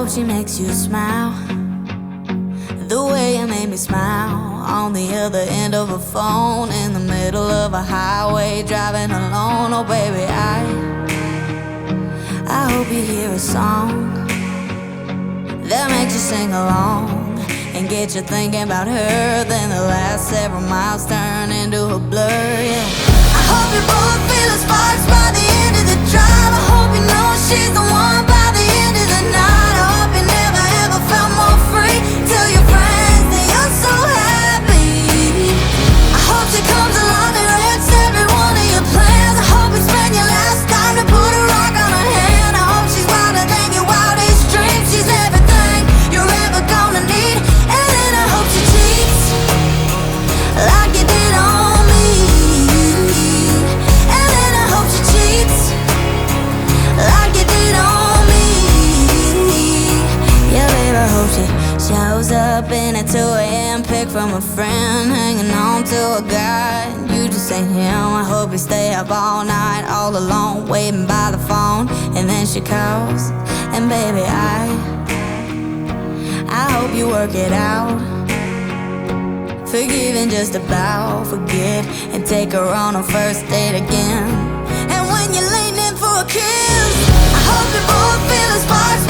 hope she makes you smile. The way you made me smile on the other end of a phone, in the middle of a highway, driving alone. Oh, baby, I I hope you hear a song that makes you sing along and get you thinking about her. Then the last several miles turn into a blur. Yeah, I hope you. up in at 2 a.m. Pick from a friend, hanging on to a guy. You just ain't him. I hope you stay up all night, all alone, waiting by the phone. And then she calls, and baby, I, I hope you work it out. Forgiving just about, forget, and take her on a first date again. And when you're leaning for a kiss, I hope you your boy feels sparks.